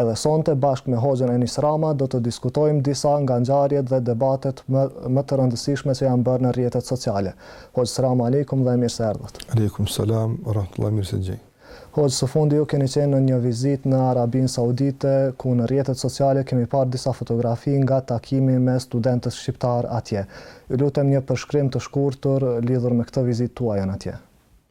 Edhe sonte bashkë me Hoxhën Enis Rama do të diskutojmë disa nga ngjarjet dhe debatet më më të rëndësishme që janë bërë në rrjetet sociale. Hoxhë selamu alejkum dhe mirë se erdhët. Alejkum selam o rahmetullahi mirë se ju gjej. Hoxhë së fundi ju keni qenë në një vizitë në Arabinë Saudite ku në rrjetet sociale kemi parë disa fotografi nga takimi me studentët shqiptarë atje. Ju lutem një përshkrim të shkurtur lidhur me këtë vizitë tuajën atje.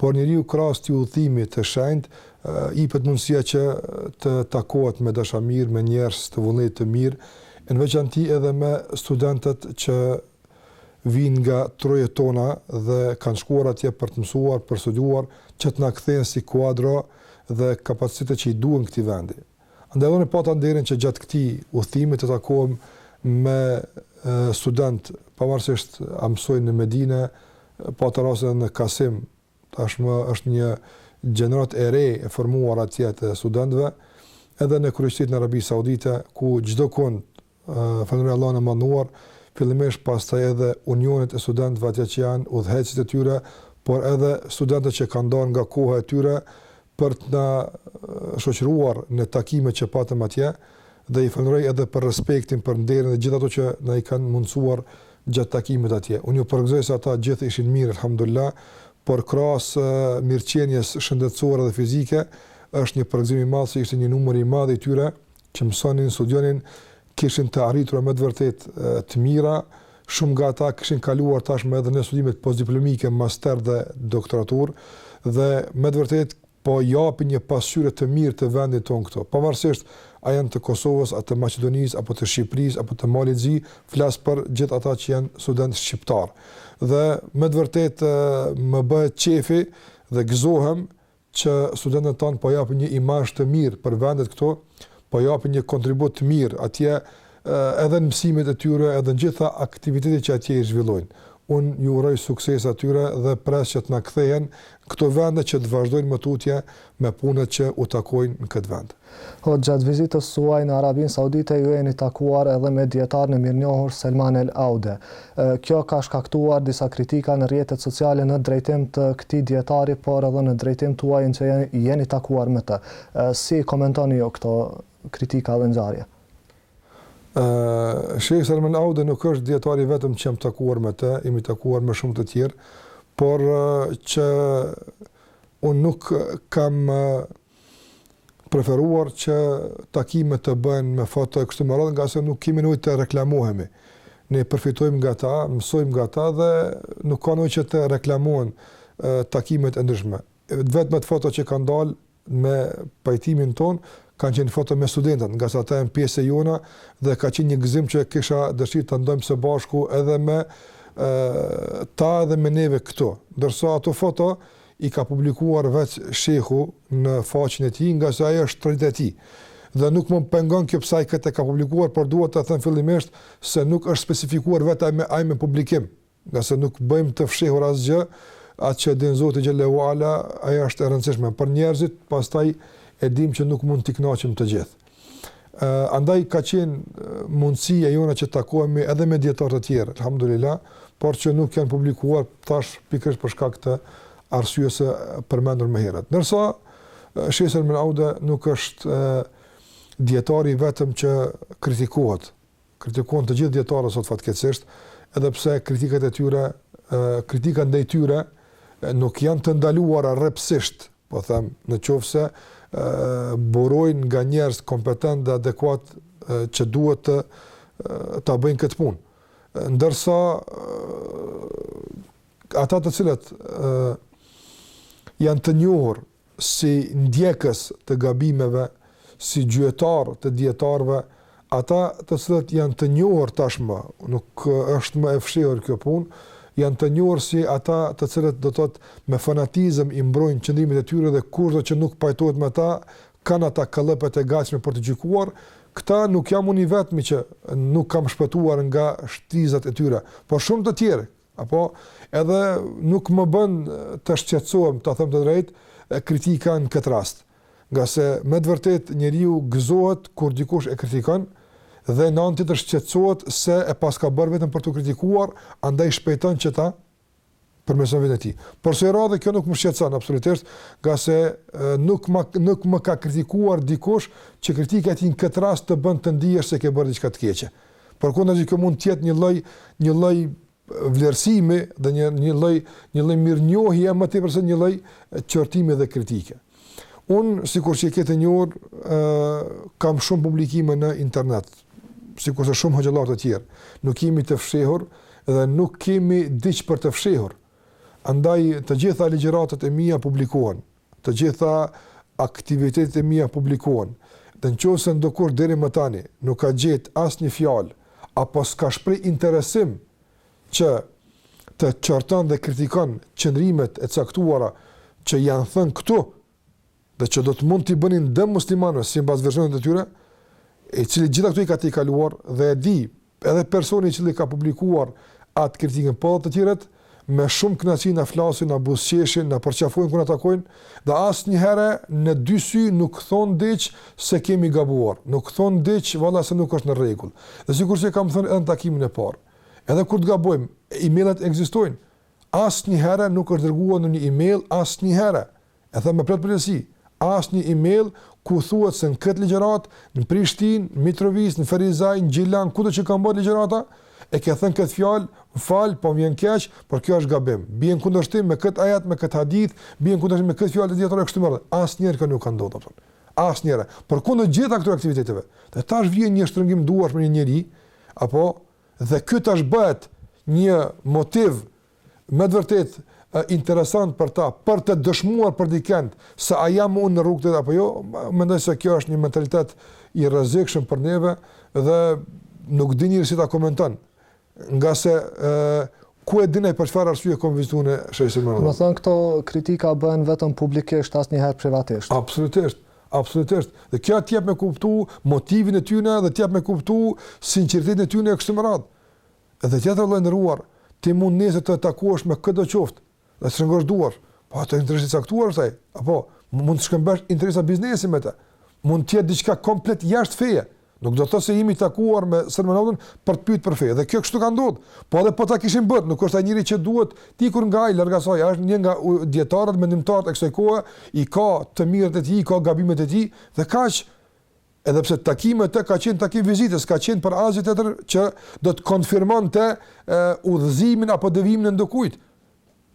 Por njeriu krahas këtij udhëtimi të shenjtë, i jepet mundësia që të takohet me dashamirë, me njerëz të vullnetit të mirë, e në veçanti edhe me studentët që vijnë nga trojet tona dhe kanë shkuar atje për të mësuar, për studiuar, që të na kthehen si kuadro dhe kapacitete që i duhen këtij vendi. Andaj edhe unë pata nderin që gjatë këtij udhëtimi të takohem me studentë, pavarësisht a mësojnë në Medinë, pata rastin edhe në Kasim, tashmë është një gjeneratë e re e formuar atje të studentëve, edhe në kryeqytetin e Arabisë Saudite, ku çdo kund Falënderoj Allahun e Madhëruar, fillimisht pastaj edhe unionin e studentëve atje që janë, udhëheqësit e tyre, por edhe studentët që kanë ndarë nga koha e tyre për të na shoqëruar në takimet që patëm atje dhe i falënderoj edhe për respektin, për nderin dhe gjithë ato që na i kanë mundësuar gjatë takimit atje. Unë ju përgëzoj se ata gjithë ishin mirë, elhamdulillah, por krahas mirëqenies shëndetësore dhe fizike, është një përgëzim i madh se ishte një numër i madh i tyre që mësonin, studionin, kishin të arritura me të vërtetë të mira, shumë nga ata kishin kaluar tashmë edhe në studimet postdiplomike, master dhe doktoraturë dhe me të vërtetë po japin një pasqyrë të mirë të vendit tonë këta. Pavarësisht a janë të Kosovës, a të Maqedonisë, apo të Shqipërisë, apo të Malit Zi, flas për gjithë ata që janë studentë shqiptarë. Dhe me të vërtetë më bëhet qefi dhe gëzohem që studentët tanë po japin një imazh të mirë për vendet këto, po japin një kontribut të mirë atje edhe në mësimet e tyre, edhe në gjitha aktivitetet që atje i zhvillojnë. Unë ju uroj suksese atyre dhe pres që të na kthehen këto vende që të vazhdojnë më tutje me punët që u takojnë në këtë vend. Hoxhë gjatë vizitës suaj në Arabinë Saudite ju jeni takuar edhe me dietarin e mirënjohur Selman El Aude. Kjo ka shkaktuar disa kritika në rrjetet sociale në drejtim të këtij dietari por edhe në drejtim tuajin që jeni takuar me të. Si i komentoni ju këto kritika dhe ngjarje? Sheh Selman El Aude nuk është dietari i vetëm që jam takuar me të, jemi takuar me shumë të tjerë, por që unë nuk kam preferuar që takimet të bëhen me foto e kështu me radhë, ngase nuk kemi nevojë të reklamohemi. Ne përfitojmë nga ta, mësojmë nga ta dhe nuk ka nevojë që të reklamohen takimet e ndryshme. Të vetmet foto që kanë dalë me pajtimin tonë kanë qenë foto me studentët, ngase ata janë pjesë e jona dhe ka qenë një gëzim që kisha dëshirë ta ndaj së bashku edhe me ta edhe me neve këtu. Ndërsa ato foto i ka publikuar vetë Shehu në faqen e tij, ngase ajo është traditë e tij. Dhe nuk më pengon kjo pse ai këtë e ka publikuar, por duhet të thënë fillimisht se nuk është specifikuar vetëm ai me publikim, ngase nuk bëjmë të fshehur asgjë, atë që e din Zoti xhele ue ala, ajo është e rëndësishme për njerëzit, pastaj e dimë që nuk mund t'i kënaqim të gjithë. andaj ka qenë mundësia jonë që të takohemi edhe me dijetarë të tjerë, alhamdulillah, por që nuk janë publikuar tash pikërisht për shkak të arsyes së përmendur më herët. Ndërsa, Sheh Selman Aude nuk është dijetari i vetëm që kritikohet, Kritikohen të gjithë dijetarët sot fatkeqësisht, edhe pse kritikat e tyre, kritikat ndaj tyre nuk janë të ndaluara rreptësisht, po them, në qoftë se burojnë nga njerëz kompetentë dhe adekuatë që duhet të ta bëjnë këtë punë. Ndërsa ata të cilët janë të njohur si ndjekës të gabimeve, si gjuetarë të dijetarëve, ata të cilët janë të njohur tashmë, nuk është më e fshehur kjo punë, janë të njohur si ata të cilët do të thotë me fanatizëm i mbrojnë qëndrimet e tyre dhe kushdo që nuk pajtohet me ata kanë ata kallëpet e gatshme për të gjykuar, këta nuk jam unë i vetmi që nuk kam shpëtuar nga shtizat e tyre, por shumë të tjerë Apo, edhe nuk më bën të shqetësohem, ta them të drejtën, kritika në këtë rast. Ngase, me të vërtetë, njeriu gëzohet kur dikush e kritikon dhe në anën tjetër shqetësohet se e paska bërë veten për t'u kritikuar, andaj shpejton që ta përmirësojë veten e tij. Por kësaj radhe kjo nuk më shqetëson absolutisht, ngase nuk më nuk më ka kritikuar dikush që kritika e tij në këtë rast të bën të ndihesh se ke bërë diçka të keqe. Përkundrazi kjo mund të jetë një lloj një lloj vlerësimi dhe një një lloj një lloj mirënjohje më tepër se një lloj qortimi dhe kritike. Unë sikur që e keni të njohur ë kam shumë publikime në internet, sikurse shumë hoxhallarë të tjerë. Nuk jemi të fshehur dhe nuk kemi diç për të fshehur. Andaj të gjitha ligjëratat e mia publikohen. Të gjitha aktivitetet e mia publikohen dhe në qoftë se ndokush deri më tani nuk ka gjetë asnjë fjalë apo s'ka shpreh interesim që të qortojë dhe kritikojë qëndrimet e caktuara që janë thënë këtu dhe që do të mund t'i bënin dëm muslimanëve sipas versionit të tyre, i cili gjitha këto i ka tejkaluar dhe e di Edhe personi i cili ka publikuar atë kritikën po dhe të tjerët, me shumë kënaqësi na flasin, na buzëqeshin, na përqafojnë kur na takojnë, dhe asnjëherë në dy sy nuk thonë diç se kemi gabuar, nuk thonë diç vallahi se nuk është në rregull. Dhe sikurse e kam thënë edhe në takimin e parë, edhe kur të gabojmë, e-mailat ekzistojnë, asnjëherë nuk është dërguar ndonjë e-mail, asnjëherë, E them me plot përgjegjësi, asnjë email ku thuhet se në këtë ligjëratë, në Prishtinë, në Mitrovicë, në Ferizaj, në Gjilan, kudo që kam mbajtur ligjërata, e ke thënë këtë fjalë, më fal, po më vjen keq, por kjo është gabim. Bie në kundërshtim me këtë ajet, me këtë hadith, bie në kundërshtim me këtë fjalë të dijetarëve kështu më radhë. Asnjëherë kjo nuk ka ndodhur, pra. Asnjëherë. Përkundër gjitha këtyre aktiviteteve. Dhe tash vjen një shtrëngim duarsh me një njeri, apo dhe ky tash bëhet një motiv Me të vërtet interesant për ta, për të dëshmuar për dikend se a jam unë në rrugë të drejtë apo jo, mendoj se kjo është një mentalitet i rrezikshëm për neve dhe nuk di njeri si ta komenton. Ngase ë ku e din ai për çfarë arsye kam vizituar në Shesë Mërë. Domethënë këto kritika bëhen vetëm publikisht, asnjëherë privatisht. Absolutisht. Absolutisht. Dhe kjo të jep me kuptu motivin e tyre dhe të jep me kuptu sinqeritetin e tyre kështu me radhë. Edhe tjetër lloj ndërruar, ti mund nesër të takohesh me këdo qoftë dhe të shtrëngosh duar, po ato interes i caktuar është ai, apo mund të shkëmbesh interesa biznesi me të, mund të jetë diçka komplet jashtë feje, nuk do të thotë se jemi takuar me Sërmenotin për të pyet për fe. Dhe kjo kështu ka ndodhur. Po edhe po ta kishim bërë, nuk është ai njeri që duhet ikur nga ai larg asaj, është një nga dijetarët mendimtarët e kësaj kohe, i ka të mirat e tij, ka gabimet e tij dhe kaq Edhe pse takimi me të ka qenë takim vizite, s'ka qenë për asgjë tjetër që do të konfirmonte udhëzimin apo devijimin e ndokujt.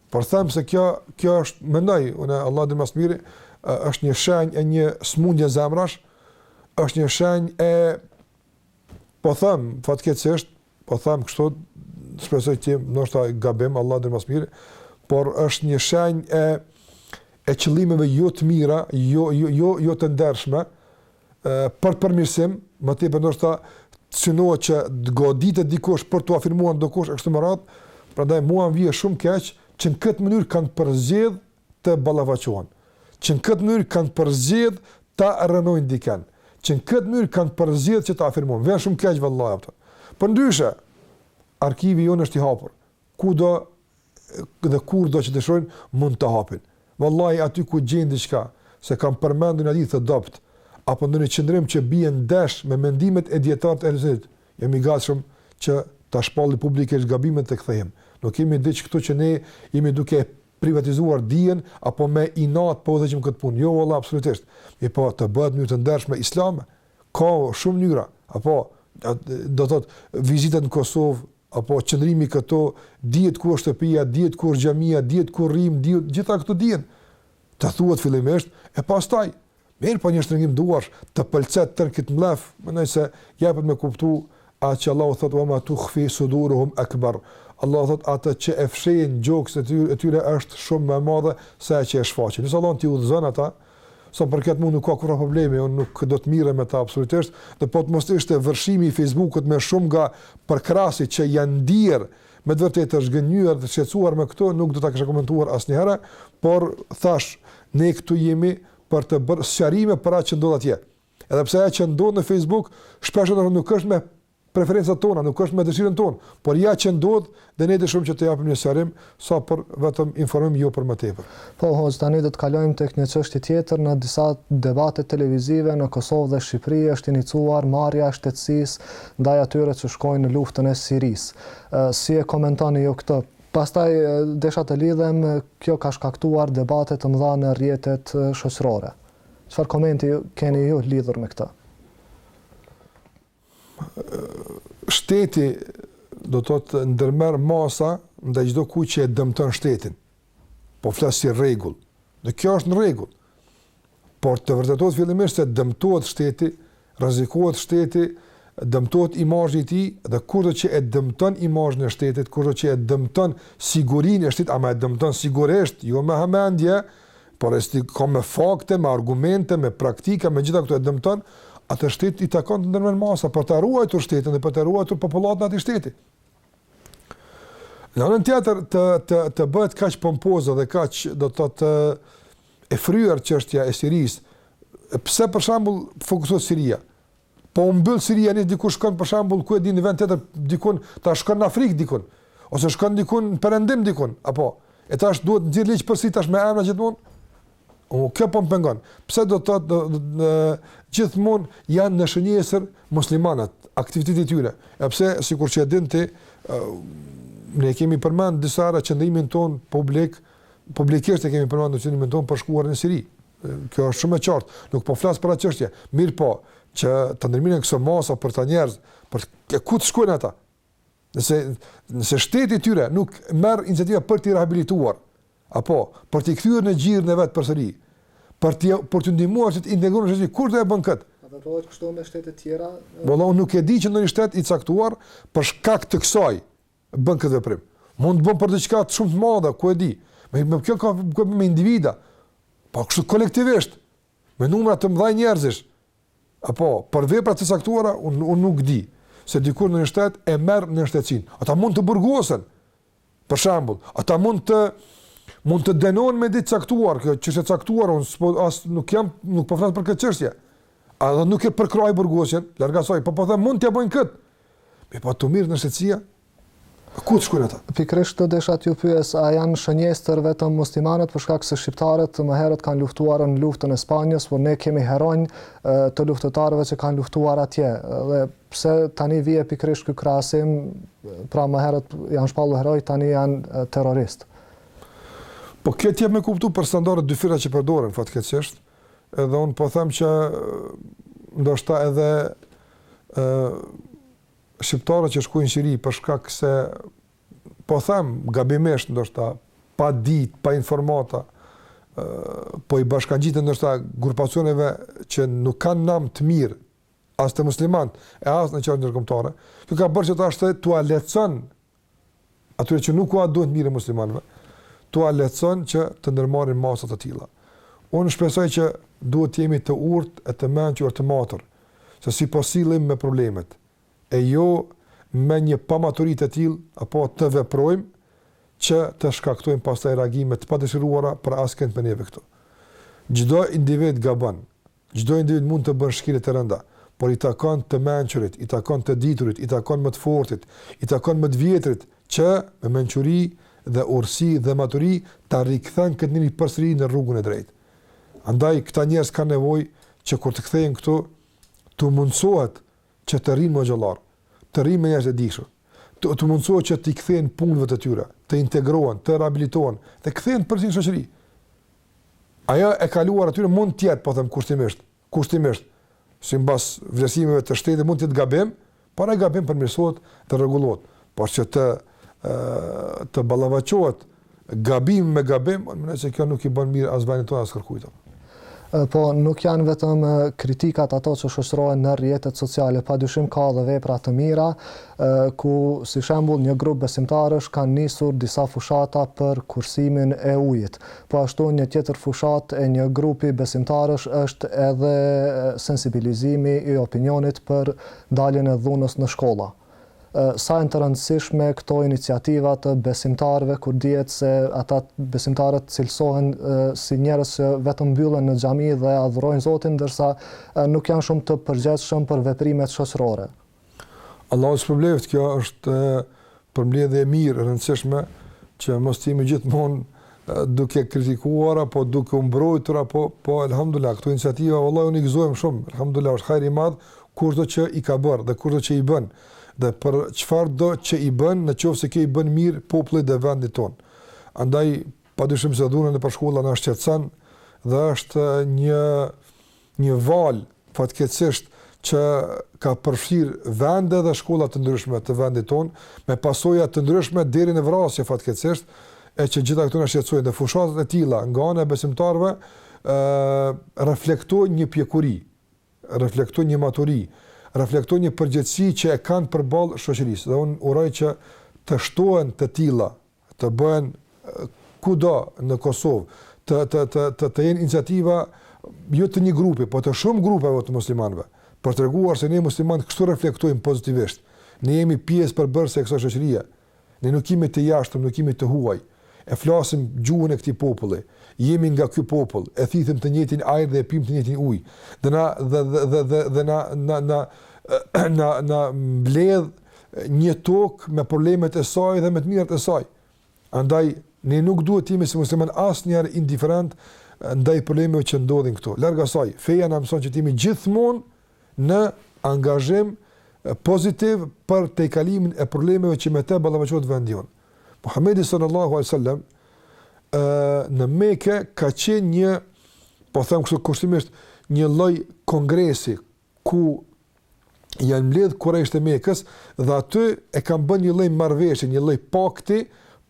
Por them se kjo kjo është mendoj, unë Allahu e di më së miri, është një shenjë e një smundje zemrash, është një shenjë e po them fatkeqësisht po them kështu, shpresoj që ndoshta gabim, Allahu e di më së miri, por është një shenjë e e qëllimeve jo të mira, jo jo jo jo të ndershme, ë për përmirësim, më tepër ndoshta synohet që të goditet dikush për t'u afirmuar ndokush e kështu me radhë, prandaj mua më vjen shumë keq që në këtë mënyrë kanë përzgjedh të ballafaqohen, që në këtë mënyrë kanë përzgjedhë ta rrënojnë dikën, që në këtë mënyrë kanë përzgjedhë që ta afirmojnë. Vjen shumë keq vallahi. Përndryshe, arkivi jonë është i hapur. Kudo dhe kurdo që dëshirojnë mund ta hapin. Vallahi aty ku gjen diçka, se kam përmendur hadithe të dobët, apo ndonjë qëndrim që bie ndesh me mendimet e dijetarëve të Ehlus-Sunnetit, jam i gatshëm që ta shpall publikisht gabimin të kthehem. Nuk kemi diç këtu që ne jemi duke privatizuar dijen apo me inat po udhëheqim këtë punë. Jo valla absolutisht. Mirëpo të bëhet në mënyrë të ndershme islame. Ka shumë mënyra, apo do thotë vizitat në Kosovë, apo qëndrimi këtu, dihet ku është shtëpia, dihet ku është xhamia, dihet ku rrijmë, dihet gjitha këto dihen. Të thuhet fillimisht e pastaj Mirëpo një shtrëngim duarsh, të pëlcet tërë këtë mllef, mendoj se jepet me kuptu atë që Allahu thotë, ue ma tuhfi suduruhum akbar. Allahu thotë, atë që e fshehin gjokset e tyre është shumë më e madhe se ajo që e shfaqin. Lusim Allahun t'i udhëzon ata, sa më përket mu nuk ka kurrë problem, unë nuk do të mirrem me ta absolutisht, edhe po të mos të ishte vërshimi i Facebookut me shumë nga përkrahësit që janë ndier, Me të vërtetë të zhgënjyer dhe të shqetësuar me këto nuk do ta kisha komentuar asnjëherë, por thashë, ne këtu jemi për të bërë sqarime për atë që ndodh atje. Edhe pse ajo që ndodh në Facebook shpesh edhe nuk është me preferencat tona, nuk është me dëshirën tonë, por ja që ndodh dhe ne dëshirojmë që të japim një sqarim sa për vetëm informim jo për më tepër. Po hoxhë, tani do të kalojmë tek një çështje tjetër, në disa debate televizive në Kosovë dhe Shqipëri është inicuar marrja e shtetësisë ndaj atyre që shkojnë në luftën e Sirisë. Si e komentoni ju këtë? Pastaj desha të lidhem, kjo ka shkaktuar debate të mëdha në rrjetet shoqërore. Çfarë komenti keni ju lidhur me këtë? shteti do të thotë ndërmerr masa ndaj çdokujt që e dëmton shtetin. Po flas si rregull. Dhe kjo është në rregull. Por të vërtetohet fillimisht se dëmtohet shteti, rrezikohet shteti, dëmtohet imazhi i tij dhe kurdo që e dëmton imazhin e shtetit, kurdo që e dëmton sigurinë e shtetit, ama e dëmton sigurisht, jo me hamendje, Por nëse ka me fakte, me argumente, me praktika, me gjitha këto e dëmton, atëherë shtetit i takon të ndërmerr masa për ta ruajtur shtetin dhe për të ruajtur popullatën e atij shteti. Në anën tjetër të, të, të bëhet kaq pompozë dhe kaq do të thotë e fryrë çështja e Sirisë, pse për shembull fokusohet Siria? Po u mbyll Siria nis diku shkon për shembull ku e di në vend tjetër dikun, shkon në Afrikë dikun ose shkon diku në perëndim dikun apo e tash duhet nxjerr ligj prapë tash me emra gjithmonë o kjo po më pengon pse do të thotë gjithmonë janë në shënjestër muslimanët aktiviteti i tyre e pse sikur që e din ti ne kemi përmend disa herë qëndrimin tonë publik Publikisht e kemi përmendur qëndrimin tonë për shkuarje në Siri. Kjo është shumë e qartë, nuk po flas për atë çështje. Mirpo, që të ndërmirren këso masa për ata njerëz, për të ku të shkojnë ata? Nëse nëse shteti i tyre nuk merr iniciativa për t'i rehabilituar, apo për t'i kthyer në gjirin e vet përsëri, për të për të ndihmuar që të integrohen në shoqëri, kush do e bën kët? Ata do të kështu me shtete të tjera. Vallahi nuk e di që ndonjë shtet i caktuar për shkak të kësaj bën këtë veprim. Mund të bën për diçka shumë të madhe, ku e di. Me, me individa. Po kështu kolektivisht, me numra të mëdha njerëzish. Apo për vepra të caktuara unë un nuk di se dikur ndonjë shtet e merr nënshtetësinë. Ata mund të burgosen. Për shembull, ata mund të mund të dënohen me diçka të caktuar, kjo çështë e caktuar, unë s'po as nuk jam nuk po flas për këtë çështje. As nuk e përkrahi burgosjen? Larg asaj, po po them mund ta bëjnë kët. Mirëpo t'u mirret nënshtetësia, ku të shkujnë ata? Pikërisht desha t'ju pyes, a janë shënjestër vetëm muslimanët për shkak se shqiptarët më herët kanë luftuar në luftën e Spanjës, por ne kemi heronj të luftëtarëve që kanë luftuar atje. Dhe pse tani vjen pikërisht ky krahasim, pra më herët janë shpallur heroj, tani janë terroristë. Po kjo të jep me kuptu për standardet e dyfishta që përdoren fatkeqësisht, Edhe unë po them që ndoshta edhe ë shqiptarët që shkojnë në Siri për shkak se po them gabimisht ndoshta pa ditë, pa informata, ë po i bashkangjiten ndoshta grupacioneve që nuk kanë nam të mirë as te muslimanët, e as në qarqe ndërkombëtare. Kjo ka bërë që tash t'ua lehtëson atyre që nuk ua dojnë të mirën muslimanëve, t'ua lehtëson që të ndërmarrin masa të tilla. Unë shpresoj që duhet të jemi të urtë e të mençur të matur, se si po sillim me problemet, e jo me një pamaturi të tillë apo të veprojmë që të shkaktojmë pastaj reagime të padëshiruara për askënd prej neve këtu. Çdo individ gabon, Çdo individ mund të bën shkelje të rënda, por i takon të mençurit, i takon të diturit, i takon më të fortit, i takon më të vjetrit që, me mençuri dhe urtësi dhe maturi, ta rikthen këtë njeri përsëri në rrugën e drejtë. Andaj, këta njerëz kanë nevojë që kur të kthehen këtu, t'u mundësohet që të rrinë me hoxhallarë, të rrinë me njerëz të dijshëm, të t'u mundësohet që t'u kthehen punëve të tyre, të integrohen, të rehabilitohen dhe kthehen përsëri në shoqëri. Ajo e kaluara e tyre mund të jetë, po them kushtimisht, kushtimisht, simbas vlerësimeve të shtetit mund të jetë gabim, por ai gabim përmirësohet dhe rregullohet, por që të të ballafaqohet gabim me gabim, unë mendoj se kjo nuk i bën mirë as vendit tonë as kërkujt. Po nuk janë vetëm kritikat ato që shoqërohen në rrjetet sociale, padyshim ka edhe vepra të mira, ku si shembull një grup besimtarësh kanë nisur disa fushata për kursimin e ujit. Po ashtu një tjetër fushatë e një grupi besimtarësh është edhe sensibilizimi i opinionit për ndaljen e dhunës në shkolla. Sa janë të rëndësishme këto iniciativa të besimtarëve kur dihet se ata besimtarët cilësohen si njerëz që vetëm mbyllen në xhami dhe adhurojnë Zotin ndërsa nuk janë shumë të përgjegjshëm për veprimet shoqërore. Allahu të shpërbleftë, kjo është përmbledhje e mirë, e rëndësishme, që mos të jemi gjithmonë duke kritikuar apo duke u mbrojtur apo po elhamdullah këto iniciativa vallahi unë gëzohem shumë elhamdullah është hajr i madh kushdo që i ka bërë dhe kushdo që i bën dhe për çfarë do që i bën në qoftë se kjo i bën mirë popullit dhe vendit tonë andaj padyshim se dhuna nëpër shkolla na shqetëson dhe është një Një valë, fatkeqësisht, që ka përfshirë vende dhe shkolla të ndryshme të vendit tonë, me pasoja të ndryshme deri në vrasje, fatkeqësisht, e që gjitha këto na shqetësojnë. Dhe fushatat e tilla nga ana e besimtarëve ë reflektojnë një pjekuri, reflektojnë një maturi, reflektojnë një përgjegjësi që e kanë përballë shoqërisë. Dhe unë uroj që të shtohen të tilla të bëhen kudo në Kosovë, të të të të të jenë iniciativa jo të një grupi, por të shumë grupeve të muslimanëve, për të treguar se ne muslimanët kështu reflektojmë pozitivisht. Ne jemi pjesë përbërëse e kësaj shoqërie. Ne nuk jemi të jashtëm, nuk jemi të huaj. E flasim gjuhën e këtij populli. Jemi nga ky popull, e thithim të njëjtin ajër dhe e pimë të njëjtin ujë. Dhe na dhe dhe dhe dhe, dhe na na na na, na mbledh një tokë me problemet e saj dhe me të mirat e saj. Andaj, ne nuk duhet të jemi si muslimanë asnjëherë indiferentë ndaj problemeve që ndodhin këtu. Larg asaj, feja na mëson që të jemi gjithmonë në angazhim pozitiv për tejkalimin e problemeve që me to ballafaqohet vendi ynë. Muhammedi sallallahu alejhi ve sel-lem në Mekë ka qenë një, po them kështu kushtimisht, një lloj kongresi, ku janë mbledhë kurejshët e Mekës, dhe aty e kanë bërë një lloj marrëveshje, një lloj pakti,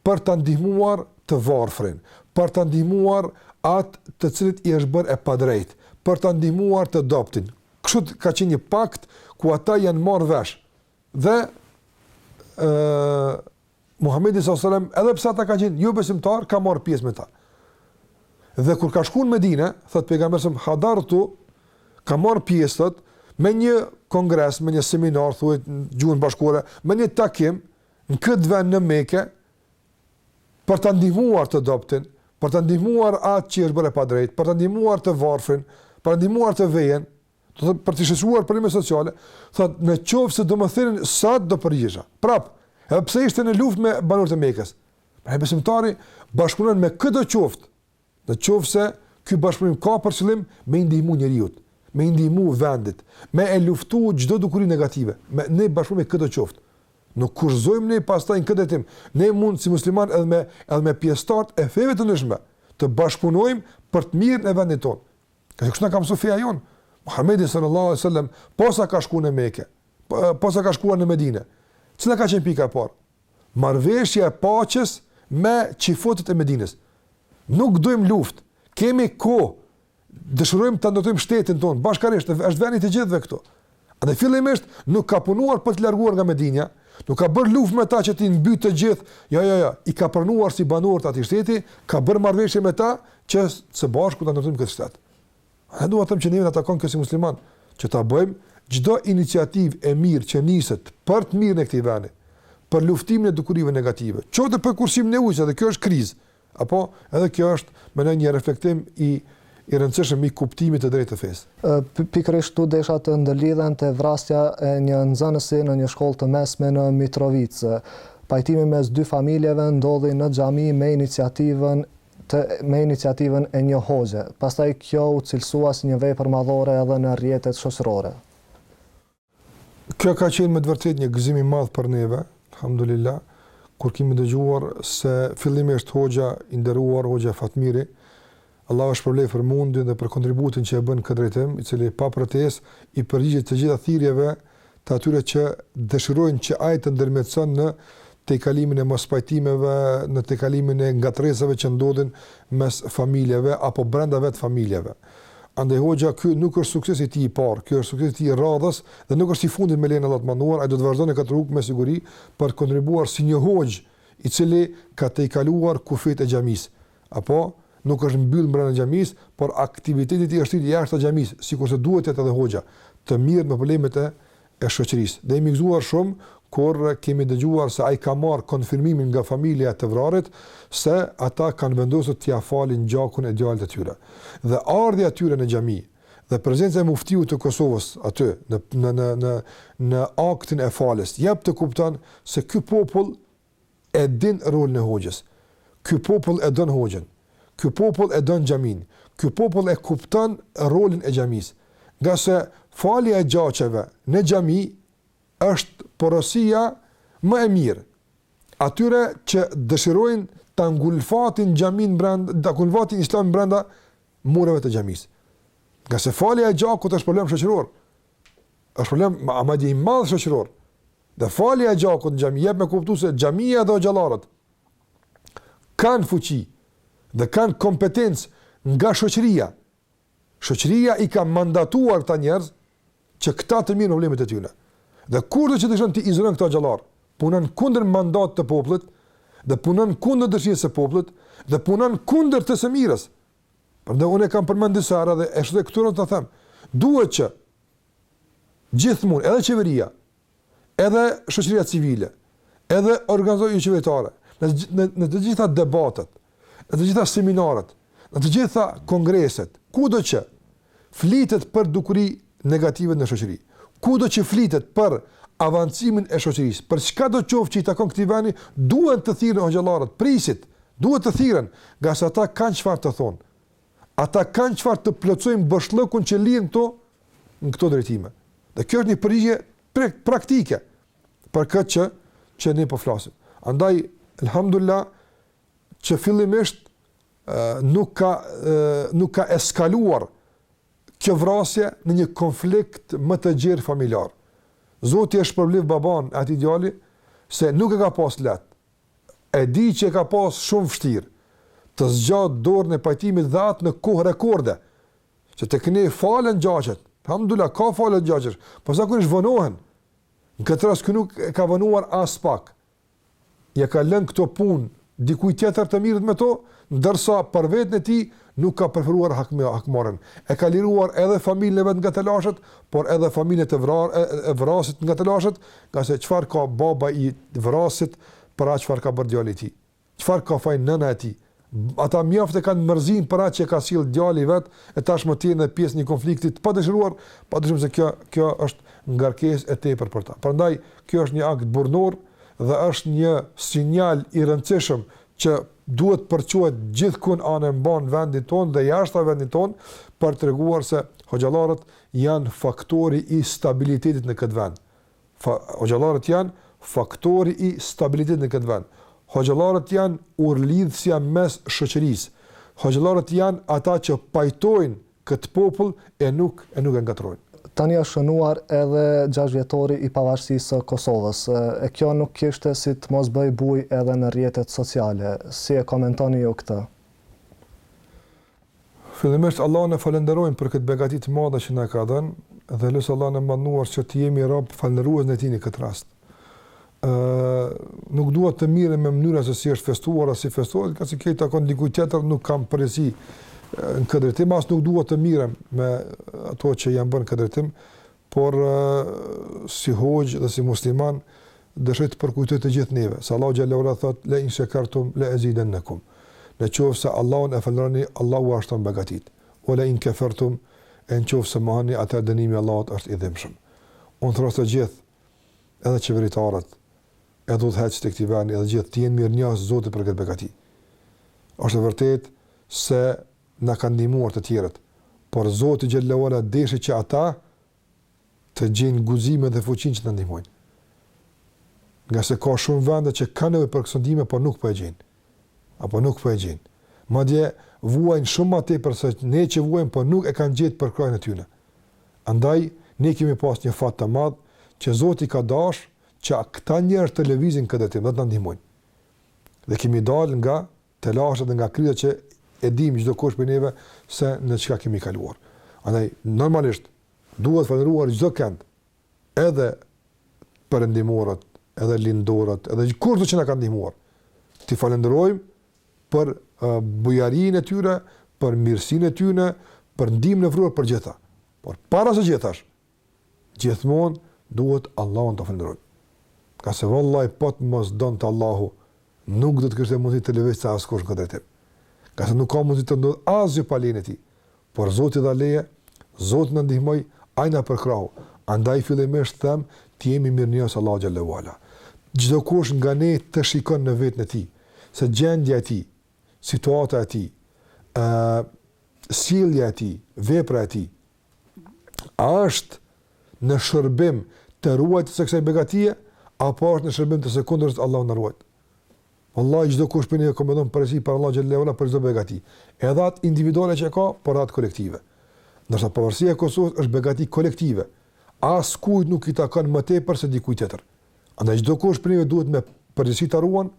për ta ndihmuar të varfrin, për ta ndihmuar atë të cilit i është bërë e padrejtë, për ta ndihmuar të dobëtin. Kështu ka qenë një pakt, ku ata janë marrë vesh, dhe, Muhamedi sallallahu alaihi wasallam, edhe pse ata kanë qenë jo besimtar, ka marrë pjesë me ta. Dhe kur ka shkuar në Medinë, thot pejgamberi sallallahu alaihi wasallam, "Hadartu" kam marrë pjesë thot me një kongres, me një seminar thuaje në gjuhën bashkëkohore, me një takim në këtë vend në Mekë për ta ndihmuar të dobëtin, për ta ndihmuar atë që i është bërë e padrejtë, për ta ndihmuar të varfërin, për ta ndihmuar të vejën, Do të thotë për t'u shqetësuar për problemet sociale, thotë në qoftë se do më thirrin sot do përgjigjesha. Prap, edhe pse ishte në luftë me banorët e Mekës. Pra besimtari bashkëpunon me këdo qoftë. Në qoftë se ky bashkëpunim ka për qëllim me ndihmu njeriut, me ndihmu vendit, me e luftu çdo dukuri negative, ne bashkëpunojmë me këdo qoftë. Nuk kufizojmë ne pastaj në këtë drejtim. Ne mundemi si musliman edhe me edhe me pjesëtarët e feve të ndryshme të bashkëpunojmë për të mirën e vendit tonë. Se kështu na ka mësuar feja jonë. Muhamedi sallallahu alaihi wasallam posa ka shkuar në Mekë, posa ka shkuar në Medinë. Cila ka qenë pika e parë? Marrëveshja e paqes me çifutët e Medinës. Nuk dojmë luftë. Kemi kohë. Dëshirojmë ta ndërtojmë shtetin tonë bashkërisht. Është vend i të gjithëve këtu. Andaj fillimisht nuk ka punuar për t'i larguar nga Medinja, nuk ka bërë luftë me ta që t'i mbyt të gjithë, jo jo jo, i ka pranuar si banorë të atij shteti, ka bërë marrëveshje me ta që së bashku ta ndërtojmë këtë shtet. Andaj dua të them që neve na takon që si musliman që ta bëjmë çdo iniciativë e mirë që niset për të mirën e këtij vendi, për luftimin e dukurive negative, qoftë për kursimin e ujit, edhe kjo është krizë. Apo, edhe kjo është, mendoj, një reflektim i i rëndësishëm i kuptimit të drejtë të fesë. Pikërisht këtu desha të ndërlidhem te vrasja e një nxënësi në një shkollë të mesme në Mitrovicë. Pajtimi mes dy familjeve ndodhi në xhami me iniciativën të me iniciativën e një hoxhe. Pastaj kjo u cilësua si një vepër madhore edhe në rrjetet shoqërore. Kjo ka qenë me të vërtetë një gëzim i madh për neve, alhamdulillah, kur kemi dëgjuar se fillimisht hoxha i nderuar hoxha Fatmiri, Allahu e shpërbleftë për mundin dhe për kontributin që e bën në këtë drejtim, i cili pa përtesë i përgjigjet të gjitha thirrjeve të atyre që dëshirojnë që ai të ndërmjetëson në tejkalimin e mospajtimeve, në tejkalimin e ngatërresave që ndodhin mes familjeve apo brenda vetë familjeve. Andaj hoxha ky nuk është suksesi i tij i parë, ky është suksesi i tij i radhës dhe nuk është i fundit me lejen e Allahut të Madhëruar, ai do të vazhdojë në këtë rrugë me siguri për të kontribuar si një hoxhë i cili ka tejkaluar kufijtë e xhamisë, apo nuk është mbyllë mbrenda xhamisë, por aktiviteti i tij është edhe jashtë xhamisë, sikurse duhet të jetë edhe hoxha, të mirret me problemet e e shoqërisë. Ne jemi gëzuar shumë kur kemi dëgjuar se ai ka marrë konfirmimin nga familja e të vrarit se ata kanë vendosur t'ia falin gjakun e djalit të tyre. Dhe ardhja e tyre në xhami dhe prezenca e Muftiut të Kosovës aty në në në në aktin e faljes jep të kuptojmë se ky popull e din rolin e hoxhës. Ky popull e don hoxhën. Ky popull e don xhaminë. Ky popull e kupton rolin e xhamisë. Ngase falja e gjaqeve në xhami është porosia më e mirë atyre që dëshirojnë ta ngulfatin xhaminë brenda, ta ngulfatin Islamin brenda mureve të xhamisë. Ngase falja e gjakut është problem shoqëror. Është problem madje i madh shoqëror. Dhe falja e gjakut në xhami jep me kuptu se xhamia dhe hoxhallarët kanë fuqi dhe kanë kompetencë nga shoqëria. Shoqëria i ka mandatuar këta njerëz që këta të merren me problemet e tyre. Dhe kushdo që dëshiron t'i izolon këta hoxhallarë, punon kundër mandatit të popullit dhe punon kundër dëshirës së popullit dhe punon kundër të së mirës. Prandaj unë kam përmendur disa herë dhe edhe këtu do ta them. Duhet që gjithmonë edhe qeveria, edhe shoqëria civile, edhe organizata joqeveritare, në në në të gjitha debatet, në të gjitha seminaret, në të gjitha kongreset, kudo që flitet për dukuri negative në shoqëri, kudo që flitet për avancimin e shoqërisë, për çkado qoftë që i takon këtij vendi, duhen të thirren hoxhallarët, prijësit, duhet të thirren, ngase ata kanë çfarë të thonë. Ata kanë çfarë të plotësojnë boshllëkun që lihet këtu në këto drejtime. Dhe kjo është një përgjigje praktike për këtë që që ne po flasim. Andaj alhamdulillah që fillimisht nuk ka nuk ka eskaluar kjo vrasje në një konflikt më të gjerë familjar. Zoti e shpërbleftë baban e atij djali se nuk e ka pas lehtë, E di që e ka pas shumë vështirë të zgjatë dorën e pajtimit dhe atë në kohë rekorde, se tek ne falen gjaqet, elhamdulillah ka falje gjaqesh, por zakonisht vonohen. Në këtë rast ky nuk e ka vonuar aspak. Ia ka lënë këto punë dikujt tjetër të merret me to, ndërsa për veten e tij Nuk ka preferuar hakme hakmarrjen, e ka liruar edhe familjen e vet nga telashet, por edhe familjen e të vrarë e e vrasësit nga telashet, ngase çfarë ka baba i vrasësit për atë çfarë ka bërë djali i tij? Çfarë ka faj nëna e tij? Ata mjaft e kanë mërzinë për atë që e ka sjellë djali i vet e tashmë të jenë edhe pjesë e një konflikti të padëshiruar, padyshim se kjo kjo është ngarkesë e tepërt për ta. Prandaj, kjo është një akt burrëror dhe është një sinjal i rëndësishëm që duhet të përçohet gjithkund anembanë vendit tonë dhe jashta vendit tonë për të treguar se hoxhallarët janë faktori i stabilitetit në këtë vend. Fa, hoxhallarët janë faktori i stabilitetit në këtë vend. Hoxhallarët janë urëlidhësja mes shoqërisë. Hoxhallarët janë ata që pajtojnë këtë popull e nuk e nuk e ngatërrojnë. Tani është shënuar edhe gjashtë vjetori i pavarësisë së Kosovës, e kjo nuk kishte si të mos bëjë bujë edhe në rrjetet sociale. Si e komentoni ju këtë? Fillimisht Allahun e falënderojmë për këtë begati të madhe që na ka dhënë dhe lus Allahun e madhëruar që të jemi rob falënderues ndaj tij në këtë rast. nuk dua të mirem me mënyrën se si është festuar as si festohet, ngase kjo i takon dikujt tjetër, nuk kam përgjegjësi në këtë drejtim, as nuk dua të mirem me ato që janë bërë në këtë drejtim, por si hoxhë dhe si musliman dëshiroj të përkujtoj të gjithë neve, se Allahu xhelle ue ala thotë le in shekertum le ezidennekum. Në qoftë se Allahun e falënderoni, Allahu ua shton begatitë. Ue le in kefertum, në qoftë se mohoni atëherë dënimi i Allahut është i dhimbshëm. Unë thërras të gjithë edhe qeveritarët, edhe udhëheqësit e këtij vendi, edhe gjithë, të jenë mirënjohës Zotit për këtë begati. Është e vërtetë se na kanë ndihmuar të tjerët, por Zoti xhelle ue ala deshi që ata të gjejnë guximin dhe fuqinë që të na ndihmojnë. Ngase ka shumë vende që kanë nevojë për këso ndihme, por nuk po e gjejnë. Apo nuk po e gjejnë. Madje, vuajnë shumë ma tepër se ne që vuajtëm po nuk e kanë gjetë përkrahjen e tyne. Andaj, ne kemi pasë një fat të madh që Zoti ka dashë që këta njerëz të lëvizin në këtë drejtim dhe të na ndihmojnë. Dhe kemi dalë nga telashet dhe nga kriza që e dimë çdokush prej neve se në çka kemi kaluar. Andaj, normalisht, duhet falënderuar çdokënd, edhe perëndimorët, edhe lindorët, edhe këdo që na ka ndihmuar. T'i falënderojmë për bujarinë e tyre, për mirësinë e tyre, për ndihmën e ofruar për gjitha. Por para së gjithash, gjithmonë duhet Allahun ta falënderojmë. Ngase vallahi po të mos donte Allahu nuk do të kishte mundësi të lëvizte askush në këtë drejtim. Ngase nuk ka mundësi të ndodhë asgjë pa lejen e tij. Por Zoti dha leje, Zoti na ndihmoi, ai na përkrahu. Andaj fillimisht them, të jemi mirënjohës Allahut xhelle ue ala. Çdokush nga ne të shikojë në veten e tij se gjendja e tij, situata e tij, ë sjellja e tij, vepra e tij A është në shërbim të ruajtjes së kësaj begatie apo është në shërbim të së kundërtës, Allahu na ruajtë. Vallahi çdokush prej neve ka me dhënë përgjegjësi para Allahut xhelle ue ala për çdo begati. Edhe atë individuale që ka, por atë kolektive. Ndërsa pavarësia e Kosovës është begati kolektive. Askujt nuk i takon më tepër se dikujt tjetër. Andaj çdokush prej neve duhet me përgjegjësi ta ruan,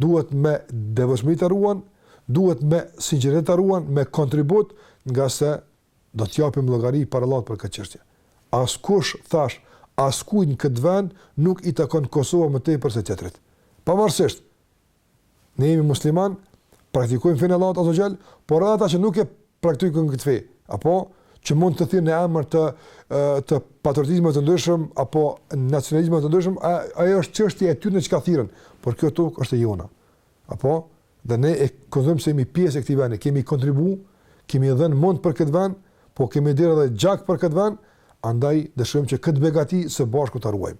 duhet me devotshmëri ta ruan, duhet me sinqeritet ta ruan, me kontribut, ngase do të japim llogari para Allahut për këtë çështje. Askujt, thash, askujt në këtë vend nuk i takon Kosova më tepër se tjetrit. Pavarësisht ne jemi musliman, praktikojmë fenë e Allahut azza ve xhel, por edhe ata që nuk e praktikojnë këtë fe, apo që mund të thirren në emër të të patriotizmave të ndryshëm apo nacionalizmave të ndryshëm, ajo është çështje e tyre në çka thirren, por kjo tokë është e jona. Apo Dhe ne e konsiderojmë se jemi pjesë e këtij vendi, kemi kontribu, kemi dhënë mund për këtë vend, po kemi derdh edhe gjak për këtë vend, andaj dëshirojmë që këtë begati së bashku ta ruajmë.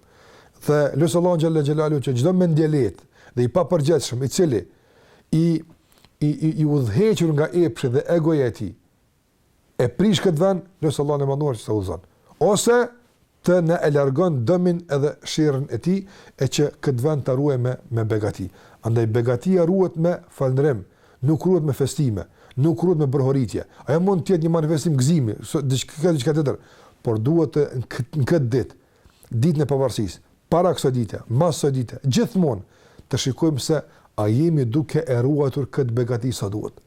Dhe lus Allahun xhelle xhelaluhu që çdo mendjelehtë dhe i papërgjegjshëm i cili i i i udhëhequr nga epshi dhe egoja e tij, e prish këtë vend, lus Allahun e Madhëruar që ta udhëzon. Ose të na e largon dëmin edhe sherrin e tij, e që këtë vend ta ruajë me me begati. Andaj begatia ruhet me falënderim, nuk ruhet me festime, nuk ruhet me brohoritje. Ajo mund të jetë një manifestim gëzimi, diçka diçka tjetër, por duhet të në këtë ditë Ditën e Pavarësisë, para kësaj dite, mas kësaj dite, gjithmonë të shikojmë se a jemi duke e ruajtur këtë begati sa duhet.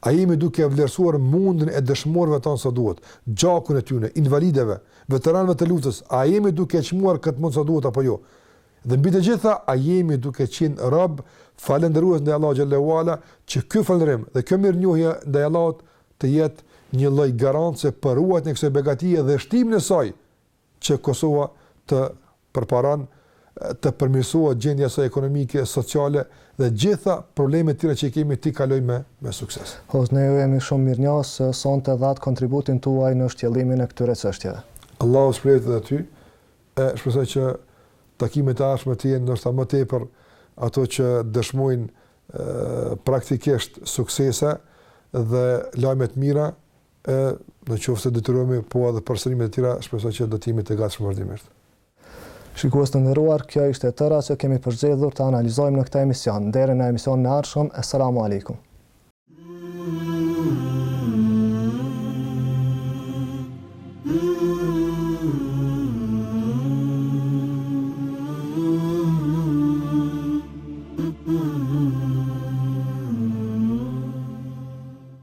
A jemi duke e vlerësuar mundin e dëshmorëve tanë sa duhet, gjakun e tyne, invalidëve, veteranëve të luftës, a jemi duke e çmuar këtë mund sa duhet apo jo? Dhe mbi të gjitha, a jemi duke qenë rob falënderues ndaj Allahut xhelle ve ala që kjo falënderim dhe kjo mirënjohje ndaj Allahut të jetë një lloj garance për ruajtjen e kësaj begatie dhe shtimin e saj që Kosova të përparon, të përmirësohet gjendja e saj ekonomike, sociale dhe gjitha problemet tjera që i kemi t'i kalojmë me sukses. Hoxhë, ne ju jemi shumë mirënjohës që sonte dhatë kontributin tuaj në shtjellimin e këtyre çështjeve. Allahu të shpërbleftë edhe ty e shpresoj që takimet e ardhshme të jenë ndoshta më tepër ato që dëshmojnë praktikisht suksese dhe lajme të mira E, në qoftë se detyrohemi, po edhe për përmirësime të tjera, shpresoj që do të jemi të gatshëm vazhdimisht. Shikues të nderuar, kjo ishte e tëra që kemi përzgjedhur të analizojmë në këtë emision. Deri në emisionin e ardhshëm, Esselamu Alejkum!